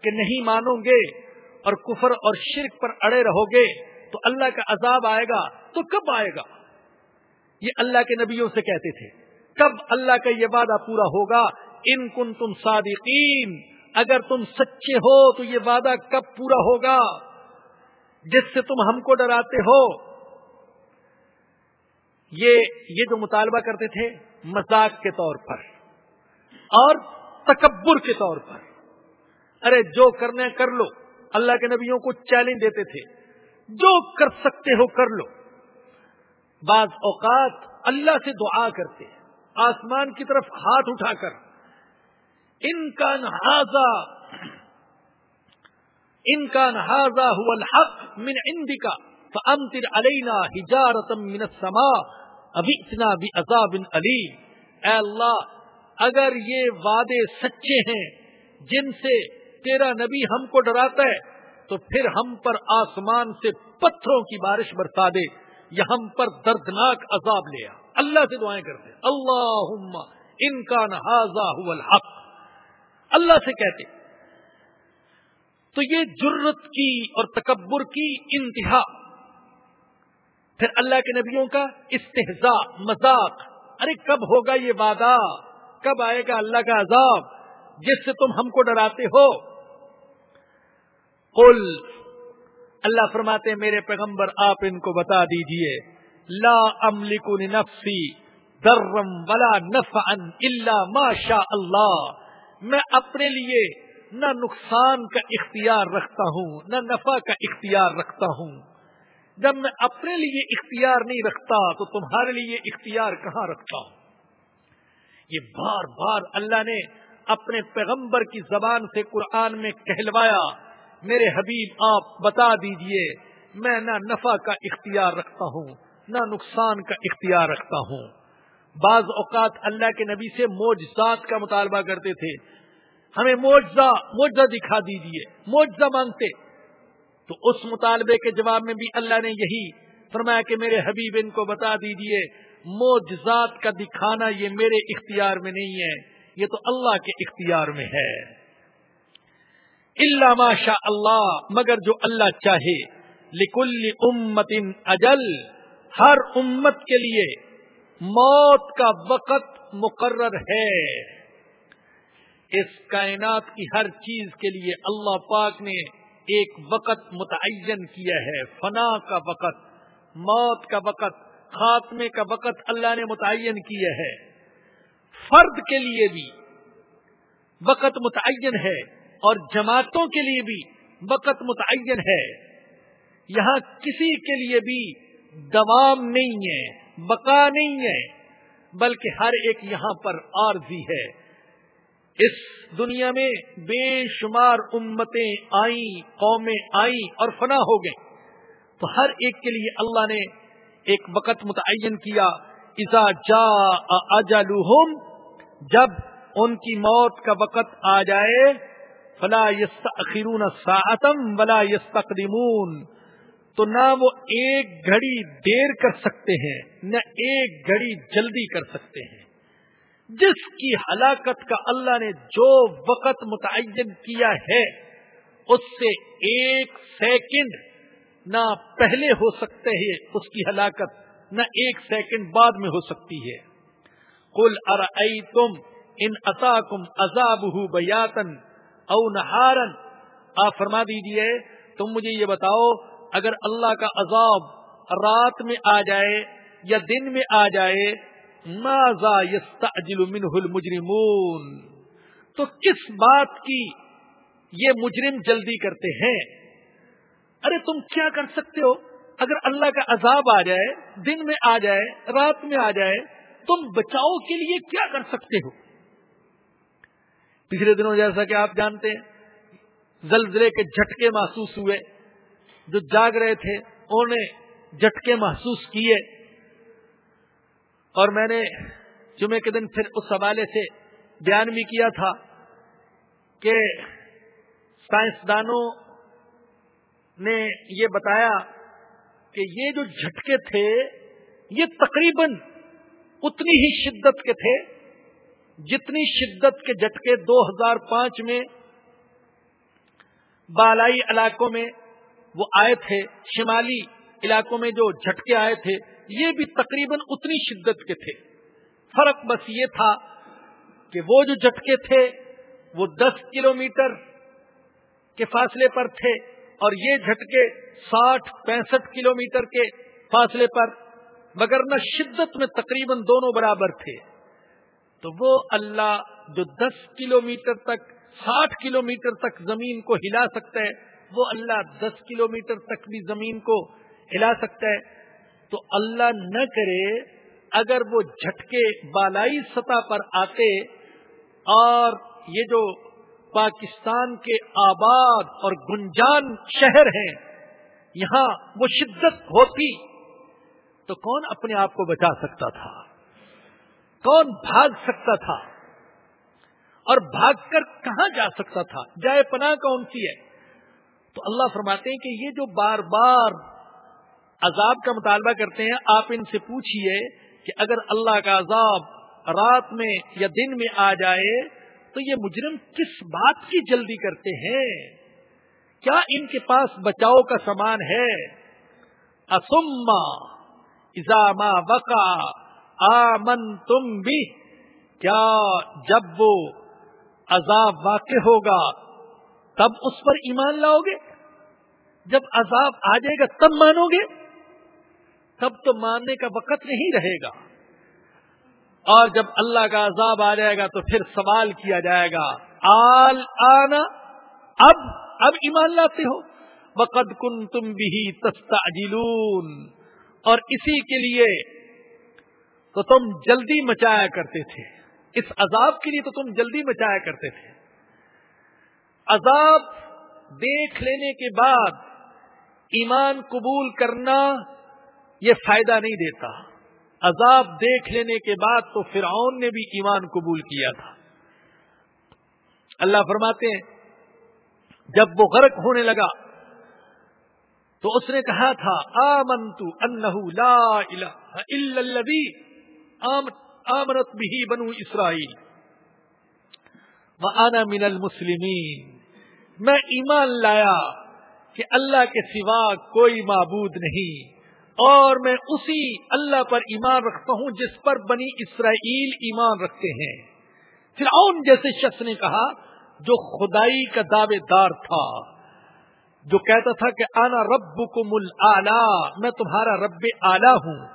کہ نہیں مانو گے اور کفر اور شرک پر اڑے رہو گے، تو اللہ کا عذاب آئے گا۔ تو کب آئے گا؟ یہ اللہ کے نبیوں سے کہتے تھے۔ کب اللہ کا یہ وعدہ پورا ہوگا؟ ان کن تم صادقین اگر تم سچے ہو تو یہ وعدہ کب پورا ہوگا؟ جس سے تم ہم کو ڈراتے ہو؟ یہ یہ جو مطالبہ کرتے تھے مذاق کے طور پر اور تکبر کے طور پر۔ ارے، جو کرنا کر لو۔ اللہ کے نبیوں کو چیلنج دیتے تھے۔ جو کر سکتے ہو کر لو۔ بعض اوقات اللہ سے دعا کرتے آسمان کی طرف ہاتھ اٹھا کر۔ ان کا نہذا ان کا نہذا الحق من اندکا فامطر علینا حجارتا من السماء، ابیتنا بی عذاب علی اے اللہ، اگر یہ وعدے سچے ہیں، جن سے تیرا نبی ہم کو ڈراتا ہے، تو پھر ہم پر آسمان سے پتھروں کی بارش برسا دے، یا ہم پر دردناک عذاب لیا اللہ سے دعائیں کرتے اللہ ان کا نہذا الحق۔ اللہ سے کہتے تو یہ جرت کی اور تکبر کی انتہا۔ پھر اللہ کے نبیوں کا استحزا مذاق۔ ارے کب ہوگا یہ وعدہ؟ کب آئے گا اللہ کا عذاب؟ جس سے تم ہم کو ڈراتے ہو۔ قل، اللہ فرماتے میرے پیغمبر، آپ ان کو بتا دیجیے۔ لا املک نفسی درم ولا نفعا الا ما شاء اللہ۔ میں اپنے لیے نہ نقصان کا اختیار رکھتا ہوں، نہ نفع کا اختیار رکھتا ہوں۔ جب میں اپنے لیے اختیار نہیں رکھتا تو تمہارے لیے اختیار کہاں رکھتا ہوں؟ یہ بار بار اللہ نے اپنے پیغمبر کی زبان سے قرآن میں کہلوایا، میرے حبیب آپ بتا دیجیے، میں نہ نفع کا اختیار رکھتا ہوں، نہ نقصان کا اختیار رکھتا ہوں۔ بعض اوقات اللہ کے نبی سے موجزات کا مطالبہ کرتے تھے۔ ہمیں موجزہ موجزہ دکھا دیجیے موجزہ مانگتے۔ تو اس مطالبے کے جواب میں بھی اللہ نے یہی فرمایا کہ میرے حبیب ان کو بتا دیجیے موجزات کا دکھانا یہ میرے اختیار میں نہیں ہے، یہ تو اللہ کے اختیار میں ہے۔ اللہ ماشا اللہ، مگر جو اللہ چاہے۔ لکل امت اجل، ہر امت کے لیے۔ موت کا وقت مقرر ہے۔ اس کائنات کی ہر چیز کے لیے اللہ پاک نے ایک وقت متعین کیا ہے۔ فنا کا وقت، موت کا وقت، خاتمے کا وقت اللہ نے متعین کیا ہے۔ فرد کے لیے بھی وقت متعین ہے اور جماعتوں کے لیے بھی وقت متعین ہے۔ یہاں کسی کے لیے بھی دوام نہیں ہے۔ بقا نہیں ہے، بلکہ ہر ایک یہاں پر عارضی ہے۔ اس دنیا میں بے شمار امتیں آئیں، قومیں آئیں اور فنا ہو گئیں۔ تو ہر ایک کے لیے اللہ نے ایک وقت متعین کیا ایزا جا اجلہم، جب ان کی موت کا وقت آ جائے، فلا یستخرون ساعتم ولا یستقدمون۔ تو نہ وہ ایک گھڑی دیر کر سکتے ہیں، نہ ایک گھڑی جلدی کر سکتے ہیں۔ جس کی ہلاکت کا اللہ نے جو وقت متعین کیا ہے، اس سے ایک سیکنڈ نہ پہلے ہو سکتے ہیں، اس کی ہلاکت نہ ایک سیکنڈ بعد میں ہو سکتی ہے۔ کل ار تم ان اتا کم ازاب بیاتن او نہارن آپ فرما دیجیے تم مجھے یہ بتاؤ اگر اللہ کا عذاب رات میں آ جائے یا دن میں آ جائے، ماذا يستعجل منه المجرمون؟ تو کس بات کی یہ مجرم جلدی کرتے ہیں؟ ارے تم کیا کر سکتے ہو؟ اگر اللہ کا عذاب آ جائے، دن میں آ جائے، رات میں آ جائے، تم بچاؤ کے لیے کیا کر سکتے ہو؟ پچھلے دنوں جیسا کہ آپ جانتے ہیں، زلزلے کے جھٹکے محسوس ہوئے۔ جو جاگ رہے تھے، انہوں نے جھٹکے محسوس کیے۔ اور میں نے جمعے کے دن پھر اس حوالے سے بیان بھی کیا تھا کہ سائنسدانوں نے یہ بتایا کہ یہ جو جھٹکے تھے، یہ تقریباً اتنی ہی شدت کے تھے جتنی شدت کے جھٹکے دو ہزار پانچ میں بالائی علاقوں میں وہ آئے تھے شمالی علاقوں میں جو جھٹکے آئے تھے، یہ بھی تقریباً اتنی شدت کے تھے۔ فرق بس یہ تھا کہ وہ جو جھٹکے تھے، وہ دس کلومیٹر کے فاصلے پر تھے اور یہ جھٹکے ساٹھ پینسٹھ کلومیٹر کے فاصلے پر، مگر نہ شدت میں تقریباً دونوں برابر تھے۔ تو وہ اللہ جو دس کلومیٹر تک، ساٹھ کلومیٹر تک زمین کو ہلا سکتا ہے وہ اللہ دس کلومیٹر تک بھی زمین کو ہلا سکتا ہے۔ تو اللہ نہ کرے، اگر وہ جھٹکے بالائی سطح پر آتے اور یہ جو پاکستان کے آباد اور گنجان شہر ہیں، یہاں وہ شدت ہوتی، تو کون اپنے آپ کو بچا سکتا تھا؟ کون بھاگ سکتا تھا؟ اور بھاگ کر کہاں جا سکتا تھا؟ جائے پناہ کون سی ہے؟ تو اللہ فرماتے ہیں کہ یہ جو بار بار عذاب کا مطالبہ کرتے ہیں، آپ ان سے پوچھئے کہ اگر اللہ کا عذاب رات میں یا دن میں آ جائے تو یہ مجرم کس بات کی جلدی کرتے ہیں؟ کیا ان کے پاس بچاؤ کا سامان ہے؟ اسما ازاما وقا آمن تم بھی کیا جب وہ عذاب واقع ہوگا تب اس پر ایمان لاؤ گے؟ جب عذاب آ جائے گا، تب مانو گے؟ تب تو ماننے کا وقت نہیں رہے گا۔ اور جب اللہ کا عذاب آ جائے گا تو پھر سوال کیا جائے گا، آل آنا اب اب ایمان لاتے ہو؟ وقت کن تم بھی تستا اور اسی کے لیے تو تم جلدی مچایا کرتے تھے۔ اس عذاب کے لیے تو تم جلدی مچایا کرتے تھے۔ عذاب دیکھ لینے کے بعد ایمان قبول کرنا یہ فائدہ نہیں دیتا۔ عذاب دیکھ لینے کے بعد تو فرعون نے بھی ایمان قبول کیا تھا۔ اللہ فرماتے ہیں، جب وہ غرق ہونے لگا تو اس نے کہا تھا آمنتو انہو لا الہ الا اللذی آمنت بھی بنو اسرائیل۔ وَأَنَا مِنَ الْمُسْلِمِينَ میں ایمان لایا کہ اللہ کے سوا کوئی معبود نہیں اور میں اسی اللہ پر ایمان رکھتا ہوں جس پر بنی اسرائیل ایمان رکھتے ہیں۔ فرعون جیسے شخص نے کہا جو خدائی کا دعوے دار تھا، جو کہتا تھا کہ آنا رب کمل میں تمہارا رب آلہ ہوں۔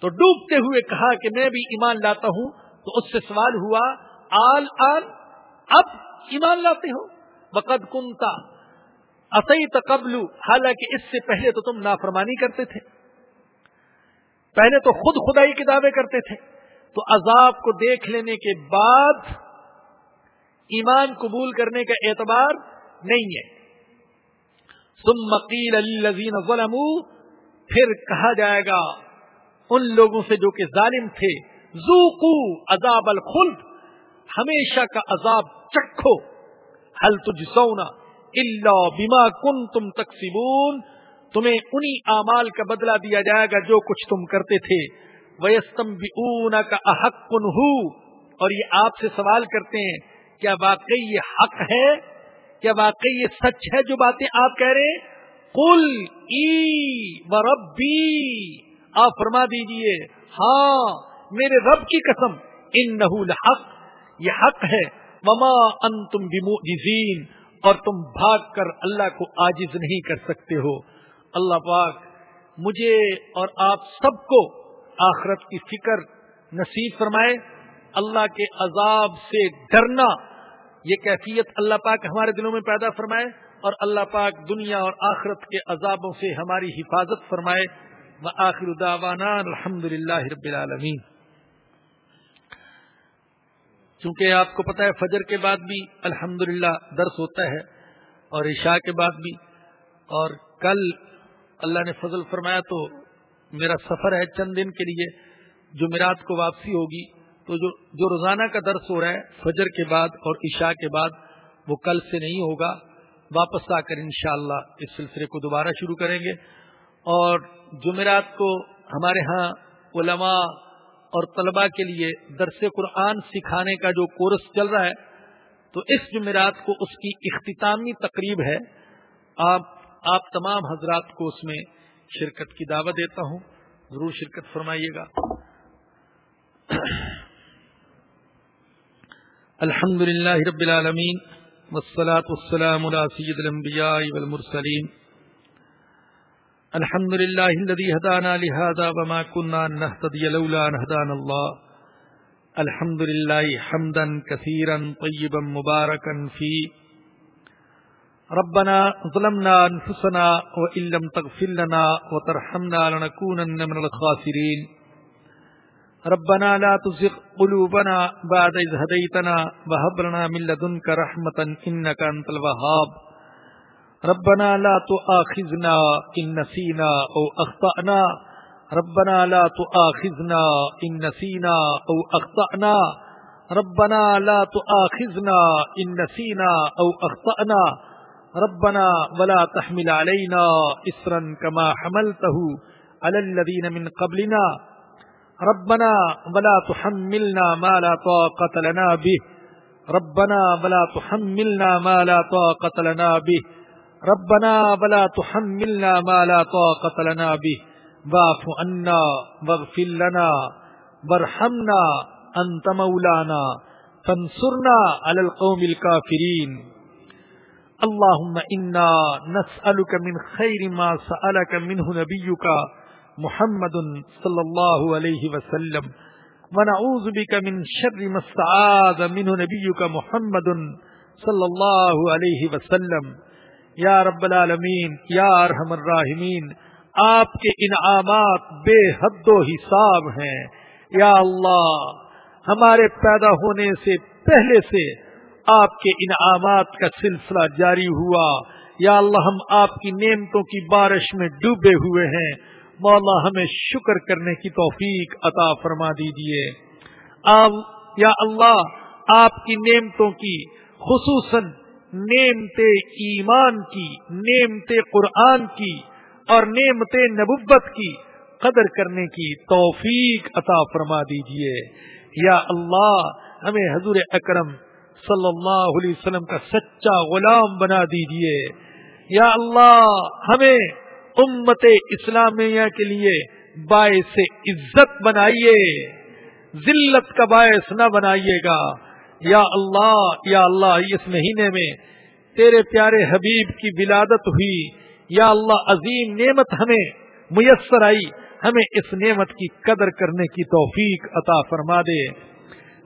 تو ڈوبتے ہوئے کہا کہ میں بھی ایمان لاتا ہوں، تو اس سے سوال ہوا، آل آل، اب ایمان لاتے ہو؟ بقد کنتا. اسی تقبل حالانکہ اس سے پہلے تو تم نافرمانی کرتے تھے. پہلے تو خود خدائی کے دعوے کرتے تھے. تو عذاب کو دیکھ لینے کے بعد ایمان قبول کرنے کا اعتبار نہیں ہے. تم مکیل الزین ظلم پھر کہا جائے گا، ان لوگوں سے جو کہ ظالم تھے زوکو عذاب الخلد، ہمیشہ کا عذاب چکھو. حل تجھ سونا اللہ بیما کن تم تقسیبون تمہیں انہی اعمال کا بدلہ دیا جائے گا جو کچھ تم کرتے تھے۔ ویستم بھی کا احق کن اور یہ آپ سے سوال کرتے ہیں، کیا واقعی یہ حق ہے؟ کیا واقعی یہ سچ ہے جو باتیں آپ کہہ رہے کل ای و ربی آپ فرما دیجیے ہاں میرے رب کی قسم ان حق یہ حق ہے۔ مما ان تم اور تم بھاگ کر اللہ کو آجز نہیں کر سکتے ہو۔ اللہ پاک مجھے اور آپ سب کو آخرت کی فکر نصیب فرمائے۔ اللہ کے عذاب سے ڈرنا یہ کیفیت اللہ پاک ہمارے دلوں میں پیدا فرمائے اور اللہ پاک دنیا اور آخرت کے عذابوں سے ہماری حفاظت فرمائے۔ وآخر دعوانا الحمد للہ رب العالمین۔ چونکہ آپ کو پتا ہے فجر کے بعد بھی الحمد درس ہوتا ہے اور عشاء کے بعد بھی اور کل اللہ نے فضل فرمایا تو میرا سفر ہے چند دن کے لیے، جو میرات کو واپسی ہوگی، تو جو جو روزانہ کا درس ہو رہا ہے، فجر کے بعد اور عشاء کے بعد، وہ کل سے نہیں ہوگا۔ واپس آ کر انشاءاللہ اس سلسلے کو دوبارہ شروع کریں گے۔ اور جمعرات کو ہمارے ہاں علماء اور طلباء کے لیے درس قرآن سکھانے کا جو کورس چل رہا ہے، تو اس جمعرات کو اس کی اختتامی تقریب ہے۔ آپ آپ تمام حضرات کو اس میں شرکت کی دعوت دیتا ہوں۔ ضرور شرکت فرمائیے گا۔ الحمد للہ رب العالمین، والصلاة والسلام على سید الانبیاء والمرسلین۔ الحمد للہ الذي هدانا لهذا وما كنا نهتدي لولا ان هدانا الله الحمد للہ حمدا كثيرا طيبا مباركا فيه ربنا ظلمنا انفسنا وان لم تغفر لنا وترحمنا لنكونن من الخاسرين ربنا لا تزغ قلوبنا بعد إذ هديتنا وهب لنا من لدنك رحمة إنك أنت الوهاب ربنا لا تؤاخذنا إن نسينا أو أخطأنا. ربنا لا تؤاخذنا إن نسينا أو أخطأنا. ربنا لا تؤاخذنا إن نسينا أو أخطأنا. ربنا ولا تحمل علينا اسرا كما حملته على الذين من قبلنا. ربنا ولا تحملنا ما لا طاقة لنا به. ربنا ولا تحملنا ما لا طاقة لنا به. ربنا ولا تحملنا ما لا طاقة لنا به. واعف عنا واغفر لنا وارحمنا أنت مولانا. فانصرنا على القوم الكافرين. اللهم انا نسألك من خير ما سألك منه نبيك محمد صلى الله عليه وسلم. ونعوذ بك من شر ما استعاذ منه نبيك محمد صلى الله عليه وسلم. یا رب العالمین، یا ارحم الراحمین، آپ کے انعامات بے حد و حساب ہیں۔ یا اللہ، ہمارے پیدا ہونے سے پہلے سے آپ کے انعامات کا سلسلہ جاری ہوا۔ یا اللہ، ہم آپ کی نعمتوں کی بارش میں ڈوبے ہوئے ہیں۔ مولا، ہمیں شکر کرنے کی توفیق عطا فرما دیجیے یا اللہ، آپ کی نعمتوں کی، خصوصاً نعمت ایمان کی، نعمت قرآن کی اور نعمت نبوت کی قدر کرنے کی توفیق عطا فرما دیجیے یا اللہ، ہمیں حضور اکرم صلی اللہ علیہ وسلم کا سچا غلام بنا دیجیے یا اللہ، ہمیں امت اسلامیہ کے لیے باعث عزت بنائیے۔ ذلت کا باعث نہ بنائیے گا۔ یا اللہ یا اللہ، اس مہینے میں تیرے پیارے حبیب کی ولادت ہوئی۔ یا اللہ، عظیم نعمت ہمیں میسر آئی۔ ہمیں اس نعمت کی قدر کرنے کی توفیق عطا فرما دے۔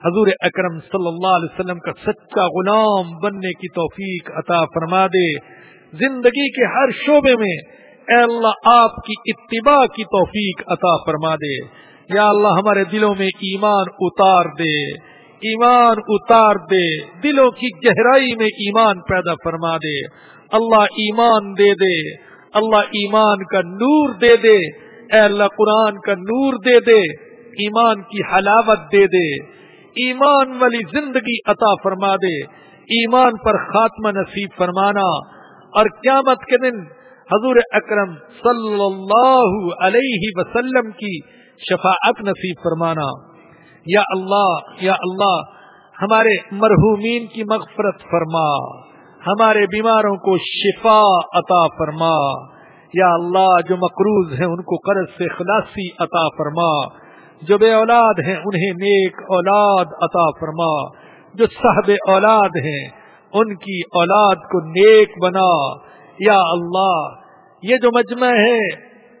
حضور اکرم صلی اللہ علیہ وسلم کا سچا غلام بننے کی توفیق عطا فرما دے۔ زندگی کے ہر شعبے میں اے اللہ، آپ کی اتباع کی توفیق عطا فرما دے۔ یا اللہ، ہمارے دلوں میں ایمان اتار دے۔ ایمان اتار دے، دلوں کی گہرائی میں ایمان پیدا فرما دے۔ اللہ ایمان دے دے، اللہ ایمان کا نور دے دے۔ اے اللہ قرآن کا نور دے دے، ایمان کی حلاوت دے دے۔ ایمان والی زندگی عطا فرما دے۔ ایمان پر خاتمہ نصیب فرمانا۔ اور قیامت کے دن حضور اکرم صلی اللہ علیہ وسلم کی شفاعت نصیب فرمانا۔ یا اللہ یا اللہ، ہمارے مرحومین کی مغفرت فرما، ہمارے بیماروں کو شفا عطا فرما، یا اللہ، جو مقروض ہیں ان کو قرض سے خلاصی عطا فرما، جو بے اولاد ہیں انہیں نیک اولاد عطا فرما، جو صاحب اولاد ہیں ان کی اولاد کو نیک بنا، یا اللہ، یہ جو مجمع ہے،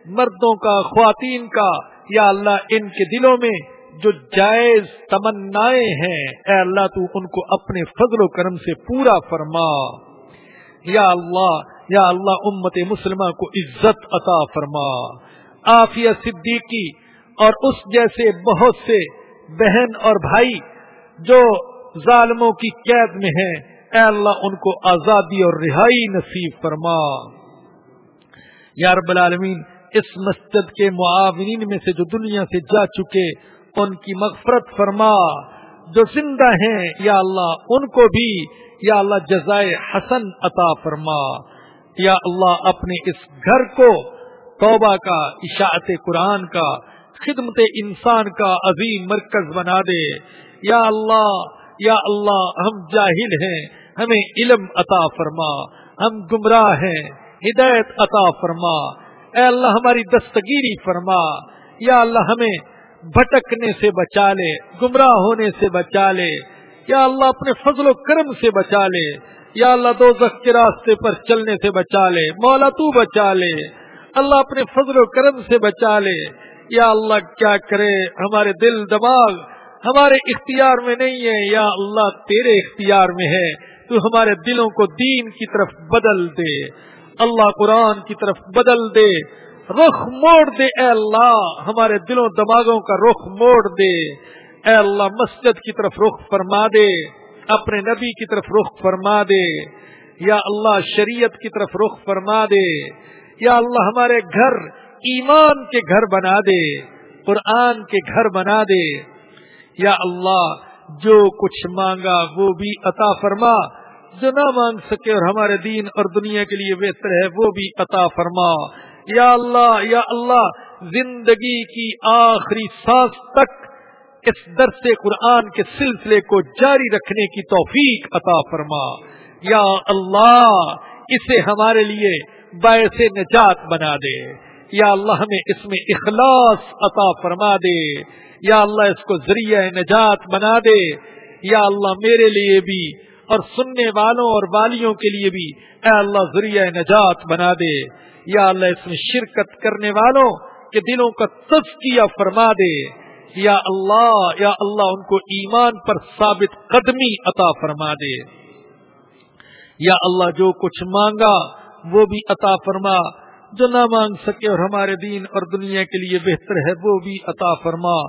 مردوں کا، خواتین کا، یا اللہ، ان کے دلوں میں جو جائز تمنائیں ہیں، اے اللہ تو ان کو اپنے فضل و کرم سے پورا فرما۔ یا اللہ یا اللہ امت مسلمہ کو عزت عطا فرما۔ آفیہ صدیقی اور اس جیسے بہت سے بہن اور بھائی جو ظالموں کی قید میں ہیں، اے اللہ ان کو آزادی اور رہائی نصیب فرما۔ یا رب العالمین، اس مسجد کے معاونین میں سے جو دنیا سے جا چکے ان کی مغفرت فرما جو زندہ ہیں، یا اللہ، ان کو بھی، یا اللہ، جزائے حسن عطا فرما۔ یا اللہ، اپنے اس گھر کو، توبہ کا، اشاعت قرآن کا، خدمت انسان کا عظیم مرکز بنا دے۔ یا اللہ یا اللہ، ہم جاہل ہیں، ہمیں علم عطا فرما۔ ہم گمراہ ہیں، ہدایت عطا فرما۔ اے اللہ، ہماری دستگیری فرما۔ یا اللہ، ہمیں بھٹکنے سے بچا لے، گمراہ ہونے سے بچا لے۔ یا اللہ اپنے فضل و کرم سے بچا لے۔ یا اللہ دو کے راستے پر چلنے سے بچا لے، مولا تو بچا لے۔ اللہ اپنے فضل و کرم سے بچا لے۔ یا اللہ کیا کرے؟ ہمارے دل دماغ ہمارے اختیار میں نہیں ہے۔ یا اللہ تیرے اختیار میں ہے۔ تو ہمارے دلوں کو دین کی طرف بدل دے۔ اللہ قرآن کی طرف بدل دے۔ رخ موڑ دے، اے اللہ، ہمارے دلوں دماغوں کا رخ موڑ دے۔ اے اللہ، مسجد کی طرف رخ فرما دے، اپنے نبی کی طرف رخ فرما دے۔ یا اللہ، شریعت کی طرف رخ فرما دے۔ یا اللہ، ہمارے گھر ایمان کے گھر بنا دے، قرآن کے گھر بنا دے۔ یا اللہ، جو کچھ مانگا وہ بھی عطا فرما۔ جو نہ مانگ سکے اور ہمارے دین اور دنیا کے لیے بہتر ہے وہ بھی عطا فرما۔ یا اللہ یا اللہ، زندگی کی آخری سانس تک اس درس قرآن کے سلسلے کو جاری رکھنے کی توفیق عطا فرما۔ یا اللہ، اسے ہمارے لیے باعث نجات بنا دے۔ یا اللہ، ہمیں اس میں اخلاص عطا فرما دے۔ یا اللہ، اس کو ذریعہ نجات بنا دے۔ یا اللہ، میرے لیے بھی اور سننے والوں اور والیوں کے لیے بھی اے اللہ، ذریعہ نجات بنا دے۔ یا اللہ اس میں شرکت کرنے والوں کے دلوں کا تزکیہ فرما دے یا اللہ یا اللہ ان کو ایمان پر ثابت قدمی عطا فرما دے۔ یا اللہ جو کچھ مانگا، وہ بھی عطا فرما۔ جو نہ مانگ سکے اور ہمارے دین اور دنیا کے لیے بہتر ہے، وہ بھی عطا فرما۔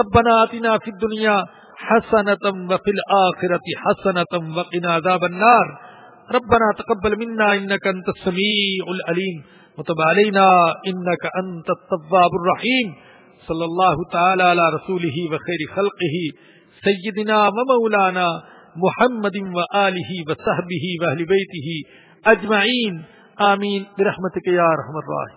ربنا آتنا فی الدنیا حسنتم وفی الآخرت حسنتم وقنا عذاب النار۔ ربنا تقبل منا انك انت السميع العليم وتب علينا انك انت التواب الرحيم صلى الله تعالى على رسوله وخير خلقه سيدنا ومولانا محمد وآله وصحبه واهل بيته اجمعين آمين برحمتك يا ارحم الراحمين